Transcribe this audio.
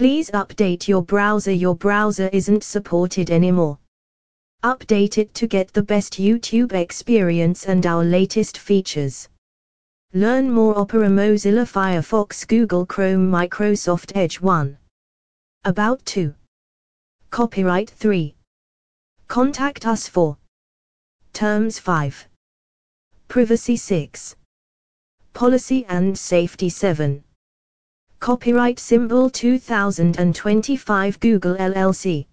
Please update your browser. Your browser isn't supported anymore. Update it to get the best YouTube experience and our latest features. Learn more Opera Mozilla Firefox Google Chrome Microsoft Edge 1. About 2. Copyright 3. Contact us for. Terms 5. Privacy 6. Policy and Safety 7. Copyright Symbol 2025 Google LLC.